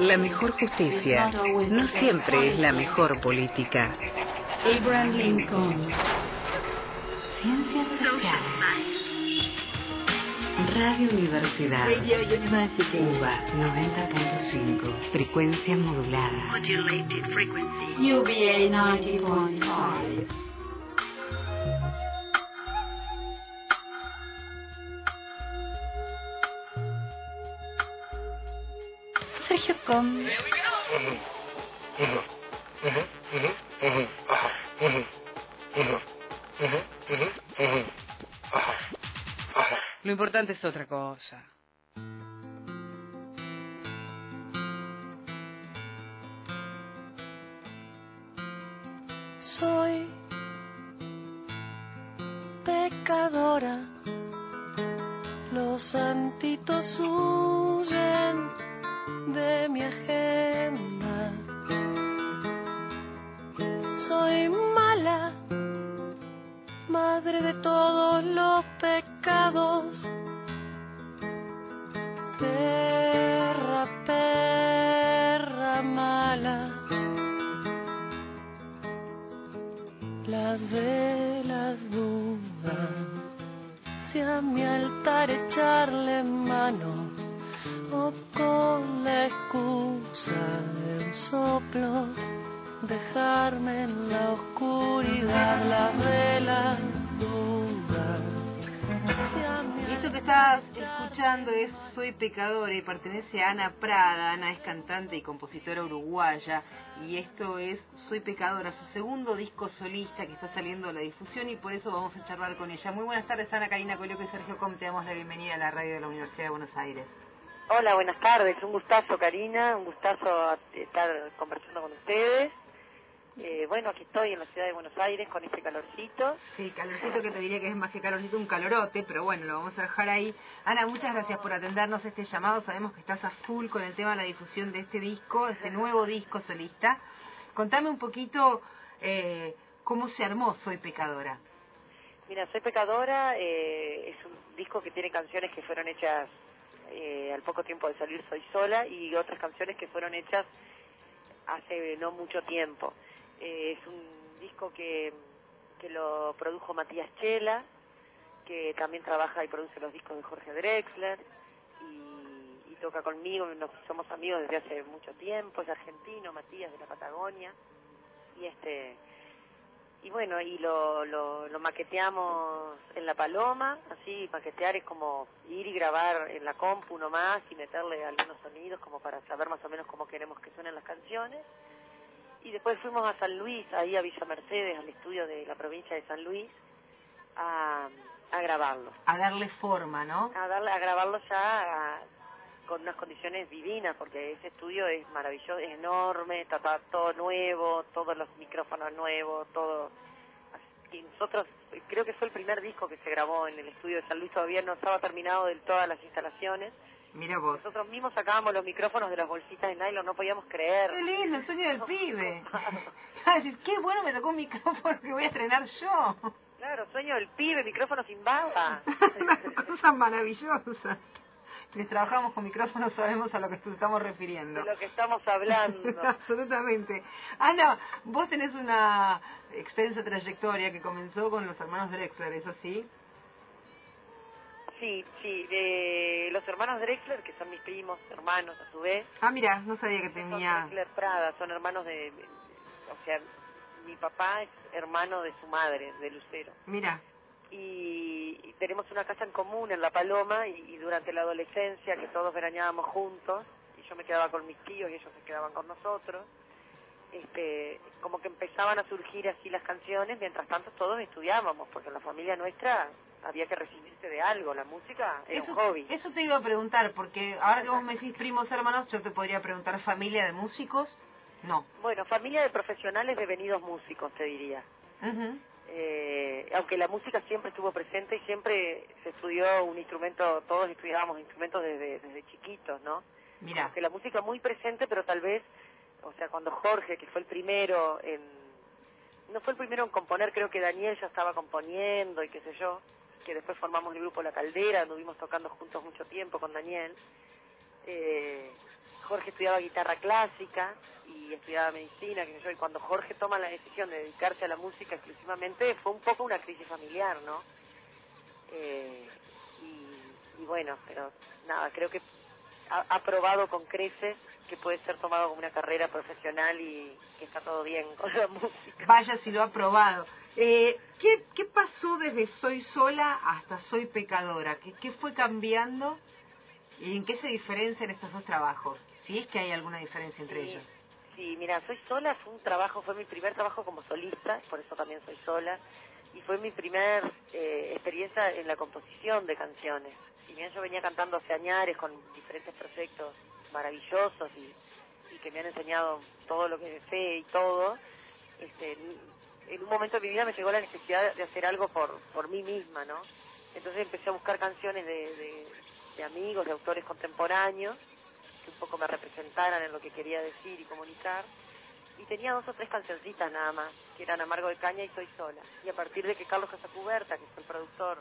La mejor justicia no siempre es la mejor política. Abraham Lincoln. Ciencias sociales. Radio Universidad. Radio University. UBA 90.5. Frecuencia modulada. Modulated frequency. UBA 90.5. Lo importante es otra cosa. Soy pecadora, los santitos huyen de mi agenda. Soy mala, madre de todos los pecados. Soy Pecadora y pertenece a Ana Prada. Ana es cantante y compositora uruguaya. Y esto es Soy Pecadora, su segundo disco solista que está saliendo a la difusión y por eso vamos a charlar con ella. Muy buenas tardes, Ana Karina Colioco y Sergio Com. Te damos la bienvenida a la radio de la Universidad de Buenos Aires. Hola, buenas tardes. Un gustazo, Karina. Un gustazo estar conversando con ustedes. Eh, bueno, aquí estoy en la ciudad de Buenos Aires con este calorcito. Sí, calorcito que te diría que es más que calorcito, un calorote, pero bueno, lo vamos a dejar ahí. Ana, muchas gracias por atendernos este llamado. Sabemos que estás a full con el tema de la difusión de este disco, este nuevo disco solista. Contame un poquito eh, cómo se armó Soy Pecadora. Mira, Soy Pecadora eh, es un disco que tiene canciones que fueron hechas eh, al poco tiempo de salir Soy Sola y otras canciones que fueron hechas hace no mucho tiempo. Eh, es un disco que, que lo produjo Matías Chela, que también trabaja y produce los discos de Jorge Drexler y, y toca conmigo, nos somos amigos desde hace mucho tiempo, es argentino, Matías de la Patagonia y este y bueno y lo, lo, lo maqueteamos en la paloma así maquetear es como ir y grabar en la compu nomás y meterle algunos sonidos como para saber más o menos cómo queremos que suenen las canciones y después fuimos a San Luis ahí a Villa Mercedes al estudio de la provincia de San Luis a, a grabarlo A darle forma, ¿no? a darle a grabarlo ya a- con unas condiciones divinas porque ese estudio es maravilloso es enorme está, está todo nuevo todos los micrófonos nuevos todo y nosotros creo que fue el primer disco que se grabó en el estudio de San Luis todavía no estaba terminado del todas las instalaciones Mira vos. nosotros mismos sacábamos los micrófonos de las bolsitas de nylon no podíamos creer Qué lindo, el sueño del pibe. Qué bueno me tocó un micrófono que voy a estrenar yo. claro sueño del pibe micrófono sin baba Una cosa maravillosa. Quienes trabajamos con micrófonos sabemos a lo que nos estamos refiriendo. de lo que estamos hablando Absolutamente. Ana, vos tenés una extensa trayectoria que comenzó con los hermanos Drexler, ¿es así? Sí, sí, de los hermanos Drexler, que son mis primos, hermanos a su vez, Ah, mira, no sabía que son tenía... Drexler Prada, son hermanos de, de- o sea, mi papá es hermano de su madre, de Lucero. Mira, Y, y tenemos una casa en común en La Paloma y, y durante la adolescencia que todos veraneábamos juntos y yo me quedaba con mis tíos y ellos se quedaban con nosotros. Este, como que empezaban a surgir así las canciones, mientras tanto todos estudiábamos, porque en la familia nuestra había que recibirse de algo, la música era eso, un hobby. eso te iba a preguntar, porque ahora que vos me decís primos hermanos, yo te podría preguntar familia de músicos. No. Bueno, familia de profesionales devenidos músicos, te diría. Ujú. Eh, aunque la música siempre estuvo presente y siempre se estudió un instrumento, todos estudiábamos instrumentos desde, desde chiquitos, ¿no? Mira, Como que la música muy presente, pero tal vez, o sea, cuando Jorge, que fue el primero en... No fue el primero en componer, creo que Daniel ya estaba componiendo y qué sé yo, que después formamos el grupo La Caldera, anduvimos tocando juntos mucho tiempo con Daniel. Eh, Jorge estudiaba guitarra clásica y estudiaba medicina, que yo, y cuando Jorge toma la decisión de dedicarse a la música exclusivamente fue un poco una crisis familiar, ¿no? Eh, y, y bueno, pero nada, creo que ha, ha probado con creces que puede ser tomado como una carrera profesional y que está todo bien con la música. Vaya si lo ha probado. Eh, ¿qué, ¿Qué pasó desde Soy Sola hasta Soy Pecadora? ¿Qué, ¿Qué fue cambiando y en qué se diferencian estos dos trabajos? Si es que hay alguna diferencia entre Sí, ellos. Sí, mira, Soy Sola fue un trabajo, fue mi primer trabajo como solista, por eso también soy sola, y fue mi primer eh, experiencia en la composición de canciones. Si bien yo venía cantando hace años con diferentes proyectos maravillosos y, y que me han enseñado todo lo que sé y todo, este, en un momento de mi vida me llegó la necesidad de hacer algo por, por mí misma, ¿no? Entonces empecé a buscar canciones de, de, amigos, de autores contemporáneos, que un poco me representaran en lo que quería decir y comunicar. Y tenía dos o tres cancioncitas nada más, que eran Amargo de Caña y Soy Sola. Y a partir de que Carlos Casacuberta, que fue el productor,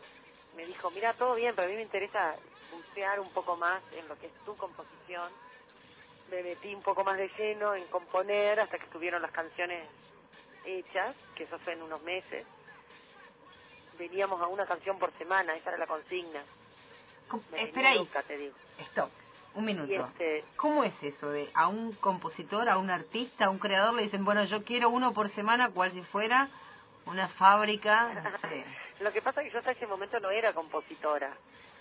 me dijo, mira, todo bien, pero a mí me interesa bucear un poco más en lo que es tu composición, me metí un poco más de lleno en componer hasta que estuvieron las canciones hechas, que eso fue en unos meses. Veníamos a una canción por semana, esa era la consigna. ¿Cómo- Me Espera ahí, loca, te digo. stop, un minuto. Este, ¿Cómo es eso de a un compositor, a un artista, a un creador le dicen, bueno, yo quiero uno por semana, cual si fuera una fábrica, no sé. Lo que pasa es que yo hasta ese momento no era compositora.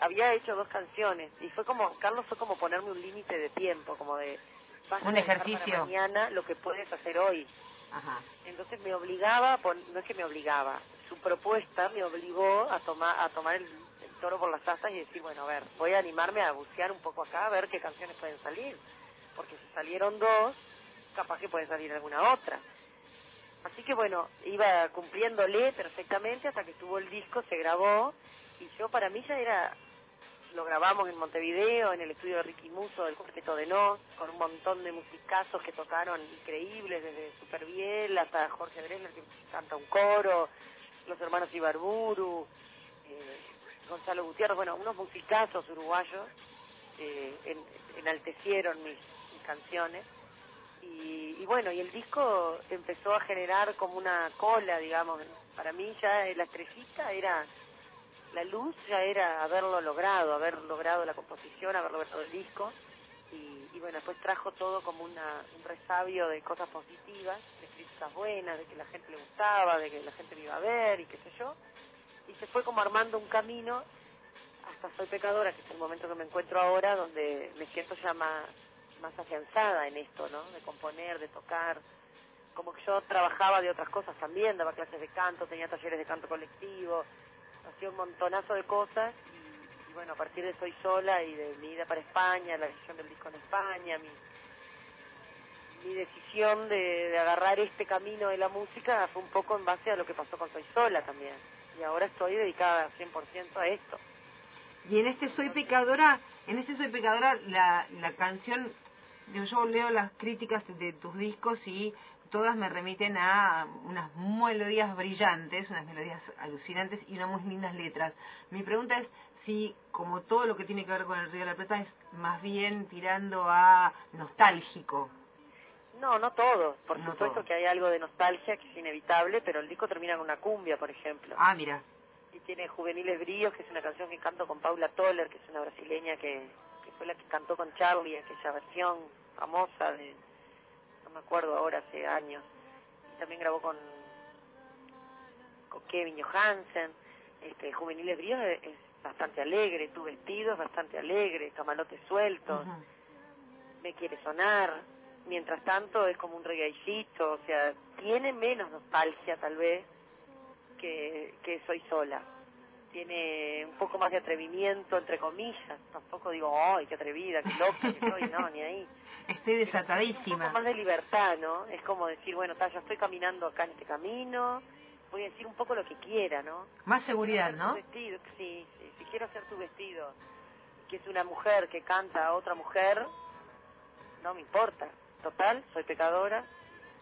Había hecho dos canciones y fue como, Carlos fue como ponerme un límite de tiempo, como de, vas a Un dejar ejercicio. para mañana lo que puedes hacer hoy. Ajá. Entonces me obligaba, pon- no es que me obligaba, su propuesta me obligó a tomar a tomar el, el toro por las astas y decir, bueno, a ver, voy a animarme a bucear un poco acá, a ver qué canciones pueden salir. Porque si salieron dos, capaz que puede salir alguna otra. Así que bueno, iba cumpliéndole perfectamente hasta que estuvo el disco, se grabó y yo para mí ya era, lo grabamos en Montevideo, en el estudio de Ricky Muso del Cuarteto de Nos, con un montón de musicazos que tocaron increíbles, desde Superbiel hasta Jorge Brenner que canta un coro, los hermanos Ibarburu, eh, Gonzalo Gutiérrez, bueno, unos musicazos uruguayos eh, en- enaltecieron mis, mis canciones y, y bueno, y el disco empezó a generar como una cola, digamos. Para mí ya la estrellita era, la luz ya era haberlo logrado, haber logrado la composición, haber logrado el disco. Y, y bueno, después trajo todo como una, un resabio de cosas positivas, de críticas buenas, de que la gente le gustaba, de que la gente me iba a ver y qué sé yo. Y se fue como armando un camino hasta Soy Pecadora, que es el momento que me encuentro ahora, donde me siento ya más, más afianzada en esto, ¿no? De componer, de tocar. Como que yo trabajaba de otras cosas también, daba clases de canto, tenía talleres de canto colectivo, hacía un montonazo de cosas. Y, y bueno, a partir de Soy Sola y de mi ida para España, la decisión del disco en España, mi, mi decisión de, de agarrar este camino de la música fue un poco en base a lo que pasó con Soy Sola también. Y ahora estoy dedicada 100% a esto. Y en este Soy Pecadora, en este Soy Pecadora, la, la canción, yo, yo leo las críticas de tus discos y todas me remiten a unas melodías brillantes, unas melodías alucinantes y unas muy lindas letras. Mi pregunta es si, como todo lo que tiene que ver con el Río de la Plata, es más bien tirando a nostálgico. No, no todo. Por No supuesto todo. que hay algo de nostalgia que es inevitable, pero el disco termina con una cumbia, por ejemplo. Ah, mira. Y tiene Juveniles Bríos, que es una canción que canto con Paula Toller, que es una brasileña que, que fue la que cantó con Charlie, aquella versión famosa de, no me acuerdo ahora, hace años. Y también grabó con, con Kevin Johansen. Este, Juveniles Bríos es, es bastante alegre, Tu vestido es bastante alegre, Camalote suelto, Ujú. Me quiere sonar. Mientras tanto es como un regaicito, o sea, tiene menos nostalgia tal vez que, que Soy Sola. Tiene un poco más de atrevimiento, entre comillas. Tampoco digo, ¡ay, qué atrevida, qué loca que soy! No, ni ahí. Estoy Un desatadísima. poco más de libertad, ¿no? Es como decir, bueno, ta, ya estoy caminando acá en este camino, voy a decir un poco lo que quiera, ¿no? Más seguridad, ¿no? vestido, sí, sí, si quiero hacer tu vestido, que es una mujer que canta a otra mujer, no me importa. Total, soy pecadora.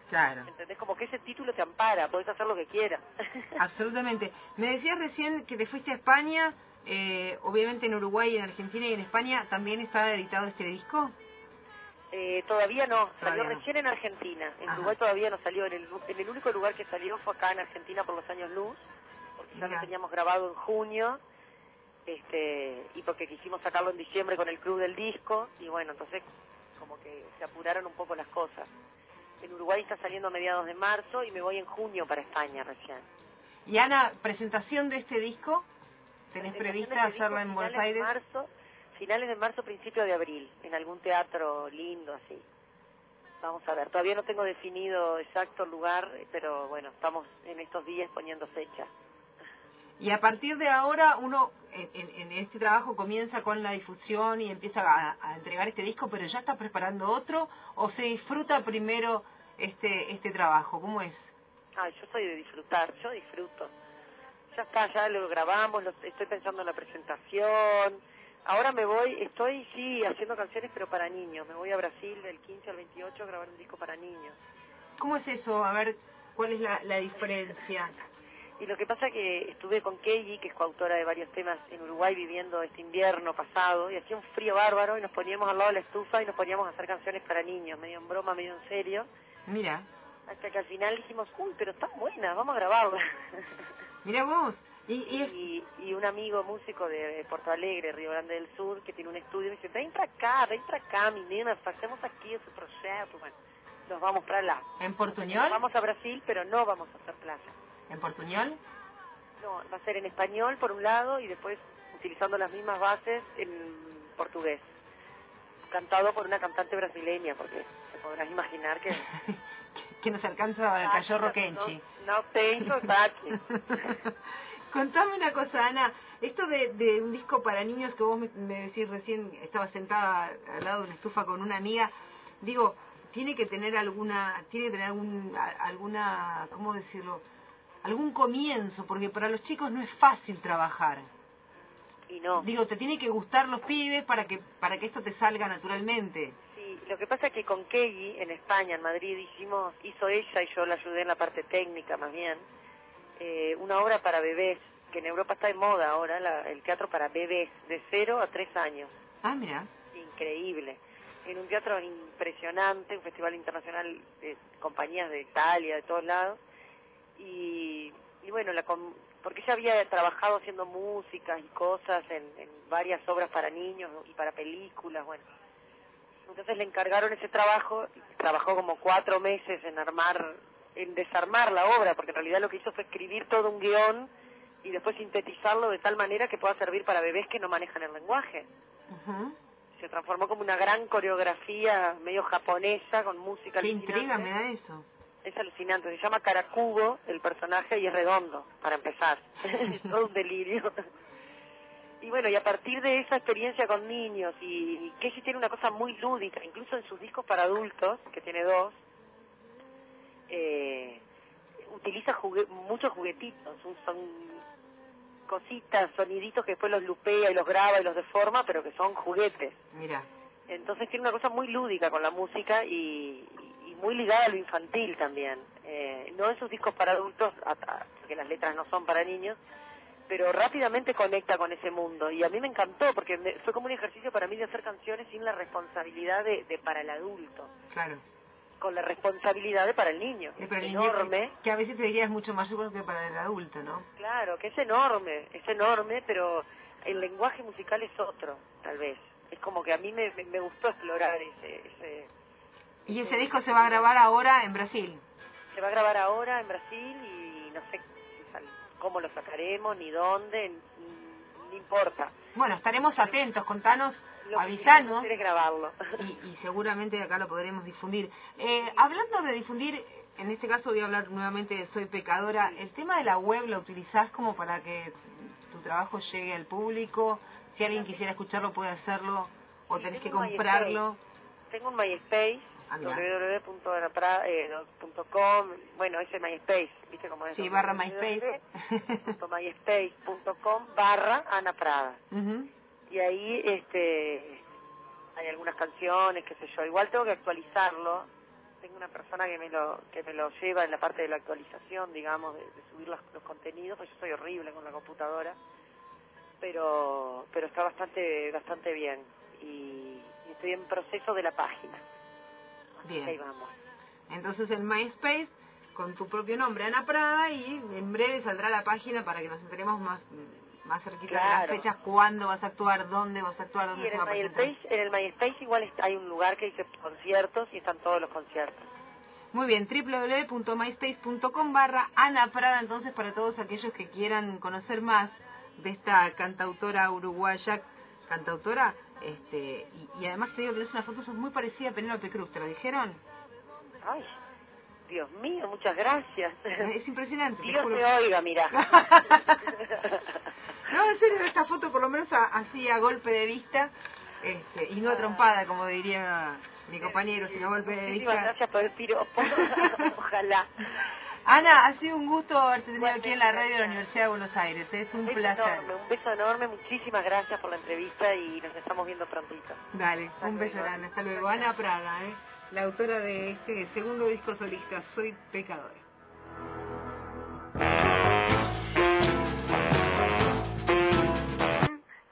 Claro. ¿Entendés? Como que ese título te ampara, podés hacer lo que quieras. Absolutamente. Me decías recién que te fuiste a España, eh, obviamente en Uruguay, en Argentina y en España también está editado este disco. Eh, todavía no, salió Todavía recién en Argentina. En Ajá. Uruguay todavía no salió. En el, en el único lugar que salió fue acá en Argentina por los años luz, porque ya lo teníamos grabado en junio, este, y porque quisimos sacarlo en diciembre con el club del disco, y bueno, entonces como que se apuraron un poco las cosas. En Uruguay está saliendo a mediados de marzo y me voy en junio para España recién. Y Ana, presentación de este disco, ¿tenés Presentación prevista este hacerla en Buenos Aires? marzo, finales de marzo, principio de abril, en algún teatro lindo así. Vamos a ver, todavía no tengo definido exacto el lugar, pero bueno, estamos en estos días poniendo fecha. Y a partir de ahora uno en, en- este trabajo comienza con la difusión y empieza a, a entregar este disco, pero ya está preparando otro o se disfruta primero este este trabajo. ¿Cómo es? Ah, yo soy de disfrutar, yo disfruto. Ya está, ya lo grabamos, lo- estoy pensando en la presentación. Ahora me voy, estoy sí haciendo canciones pero para niños. Me voy a Brasil del 15 al 28 a grabar un disco para niños. ¿Cómo es eso? A ver, ¿cuál es la, la diferencia? Y lo que pasa que estuve con Keiji, que es coautora de varios temas en Uruguay viviendo este invierno pasado, y hacía un frío bárbaro y nos poníamos al lado de la estufa y nos poníamos a hacer canciones para niños, medio en broma, medio en serio, Mira, hasta que al final dijimos, uy, pero están buenas, vamos a grabarlas. mira vos. Y, y y, y un amigo músico de Porto Alegre, Río Grande del Sur, que tiene un estudio, me dice, ven para acá, ven para acá, mi nena, hacemos aquí ese proyecto. Bueno, nos vamos para allá. en Nos portuñol, vamos a Brasil, pero no vamos a hacer playa. En portuñol. No, va a ser en español por un lado y después utilizando las mismas bases en portugués. Cantado por una cantante brasileña, porque te podrás imaginar que... que nos alcanza el cachorro Kenchi. No, tengo. Contame una cosa, Ana. Esto de, de un disco para niños que vos me, me decís recién, estaba sentada al lado de una estufa con una amiga, digo, tiene que tener alguna, tiene que tener algún, alguna, ¿cómo decirlo? Algún comienzo, porque para los chicos no es fácil trabajar. Y no. Digo, te tiene que gustar los pibes para que, para que esto te salga naturalmente. Sí, lo que pasa es que con Keiji en España, en Madrid, hicimos, hizo ella y yo la ayudé en la parte técnica más bien, eh, una obra para bebés, que en Europa está de moda ahora, la- el teatro para bebés, de 0 a 3 años. Ah, mira. Increíble. En un teatro impresionante, un festival internacional de compañías de Italia, de todos lados. Y, y bueno, la, com- porque ella había trabajado haciendo músicas y cosas en, en varias obras para niños y para películas, bueno. Entonces le encargaron ese trabajo, trabajó como cuatro meses en armar, en desarmar la obra, porque en realidad lo que hizo fue escribir todo un guion y después sintetizarlo de tal manera que pueda servir para bebés que no manejan el lenguaje. Ujú. Se transformó como una gran coreografía medio japonesa con música Qué intriga me da eso. Es alucinante, se llama Caracubo el personaje y es redondo, para empezar. es todo un delirio. Y bueno, y a partir de esa experiencia con niños, y, Keiji tiene una cosa muy lúdica, incluso en sus discos para adultos, que tiene dos, eh, utiliza jugue- muchos juguetitos, un- son cositas, soniditos que después los lupea y los graba y los deforma, pero que son juguetes. Mira. Entonces tiene una cosa muy lúdica con la música y, y muy ligada a lo infantil también. Eh, no en sus discos para adultos, porque las letras no son para niños, pero rápidamente conecta con ese mundo. Y a mí me encantó porque me- fue como un ejercicio para mí de hacer canciones sin la responsabilidad de, de para el adulto, Claro. con la responsabilidad de para el niño. El Es niño enorme. Que, que a veces te diría es mucho más seguro que para el adulto, ¿no? Claro, que es enorme, es enorme, pero el lenguaje musical es otro, tal vez. Es como que a mí me, me, me gustó explorar ese, ese... Y ese disco se va a grabar ahora en Brasil. Se va a grabar ahora en Brasil y no sé cómo lo sacaremos, ni dónde, no importa. Bueno, estaremos atentos, contanos, Lo que avisanos es grabarlo. y, y seguramente acá lo podremos difundir. Eh, hablando de difundir, en este caso voy a hablar nuevamente de Soy Pecadora, el tema de la web lo utilizás como para que tu trabajo llegue al público, si alguien quisiera escucharlo puede hacerlo o Sí, tenés que comprarlo. Tengo un MySpace, Mira. www.anapra.com, bueno, ese MySpace, ¿viste cómo es? Sí, barra MySpace. www.myspace.com barra Ana Prada. Y ahí este hay algunas canciones qué sé yo igual tengo que actualizarlo tengo una persona que me lo que me lo lleva en la parte de la actualización digamos de, de subir los, los contenidos pues yo soy horrible con la computadora pero pero está bastante bastante bien y, y estoy en proceso de la página Bien. Ahí vamos. Entonces en MySpace, con tu propio nombre, Ana Prada, y en breve saldrá la página para que nos enteremos más más cerquita de las fechas, cuándo vas a actuar, dónde vas a actuar, dónde en se el va a presentar. MySpace, en el MySpace igual hay un lugar que dice conciertos y están todos los conciertos. Muy bien, www.myspace.com barra Ana Prada, entonces para todos aquellos que quieran conocer más de esta cantautora uruguaya, cantautora, este, y, y además te digo que es una foto, sos muy parecida a Penélope Cruz, ¿te lo dijeron? Ay, Dios mío, muchas gracias. Es impresionante, te Dios te oiga, mira. No, en serio, esta foto por lo menos a- así a golpe de vista, este, y no a trompada, como diría mi compañero, sino a golpe de Muchísimas vista. gracias por el piropo. Ojalá. Ana, ha sido un gusto haberte tenido aquí en la radio de la. Universidad de Buenos Aires, es un placer. enorme, un beso enorme, muchísimas gracias por la entrevista y nos estamos viendo prontito. Dale, Hasta un beso grande, hasta luego. Ana Prada, ¿eh? la autora de este segundo disco solista, Soy Pecadora.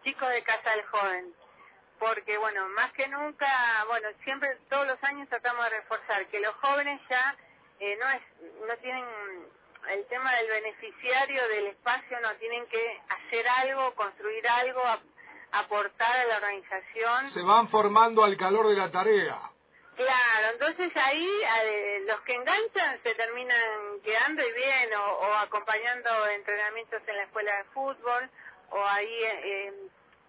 Chicos de Casa del Joven, porque bueno, más que nunca, bueno, siempre todos los años tratamos de reforzar que los jóvenes ya eh, no es, no tienen el tema del beneficiario del espacio, no tienen que hacer algo, construir algo, ap- aportar a la organización. Se van formando al calor de la tarea. Claro, entonces ahí eh, los que enganchan se terminan quedando y bien, o, o acompañando entrenamientos en la escuela de fútbol, o ahí eh,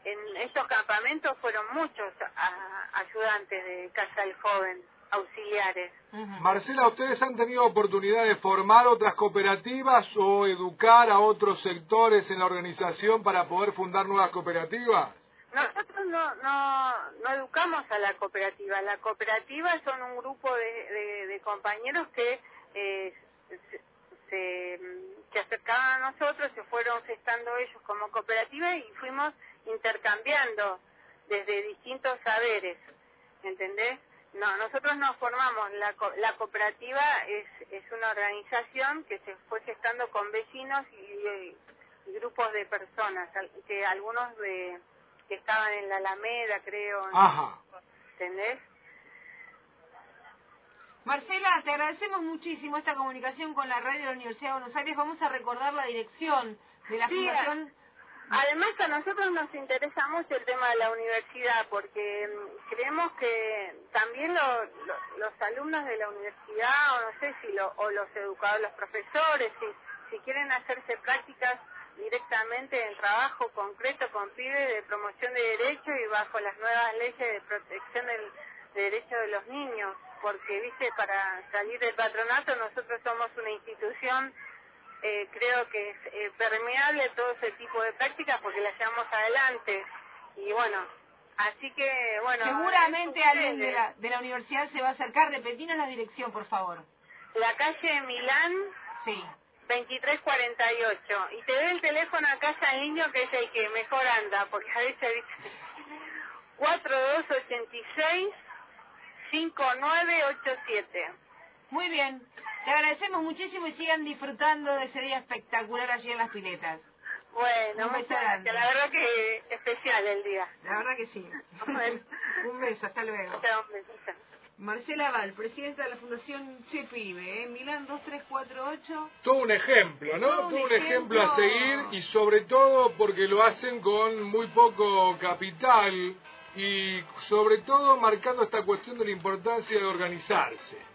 en estos campamentos fueron muchos a- ayudantes de Casa del Joven, auxiliares. Marcela, ¿ustedes han tenido oportunidad de formar otras cooperativas o educar a otros sectores en la organización para poder fundar nuevas cooperativas? Nosotros no, no, no educamos a la cooperativa. La cooperativa son un grupo de, de- de compañeros que eh, se, se, se acercaban a nosotros, se fueron gestando ellos como cooperativa y fuimos intercambiando desde distintos saberes, ¿entendés? No, nosotros nos formamos, la, co- la cooperativa es, es una organización que se fue gestando con vecinos y, y grupos de personas, que algunos de que estaban en la Alameda, creo, Ajá. ¿entendés? Marcela, te agradecemos muchísimo esta comunicación con la radio de la Universidad de Buenos Aires. Vamos a recordar la dirección de la Sí, Fundación. Además a nosotros nos interesa mucho el tema de la universidad porque mm, creemos que también lo- lo- los alumnos de la universidad, o no sé si lo, o los educadores, los profesores, si, si quieren hacerse prácticas directamente en trabajo concreto con pibes de promoción de derechos y bajo las nuevas leyes de protección del de derechos de los niños, porque viste para salir del patronato nosotros somos una institución eh, creo que es eh, permeable todo ese tipo de prácticas porque las llevamos adelante. Y bueno, así que, bueno. Seguramente alguien de la, de la universidad se va a acercar. Repetinos la dirección, por favor. La calle Milán, Sí. 2348. Y te doy el teléfono acá al niño que es el que mejor anda, porque a veces dice 4286 5987. Muy bien. Te agradecemos muchísimo y sigan disfrutando de ese día espectacular allí en las piletas. Bueno, beso muchas gracias. La verdad que especial el día. La verdad que sí. Bueno. Un beso, hasta luego. Chao, un besito. Marcela Val, presidenta de la Fundación Che Pibe, ¿eh? Milán 2348. Todo un ejemplo, ¿no? Todo Todo un un, ejemplo a ejemplo. seguir y sobre todo porque lo hacen con muy poco capital y sobre todo marcando esta cuestión de la importancia de organizarse.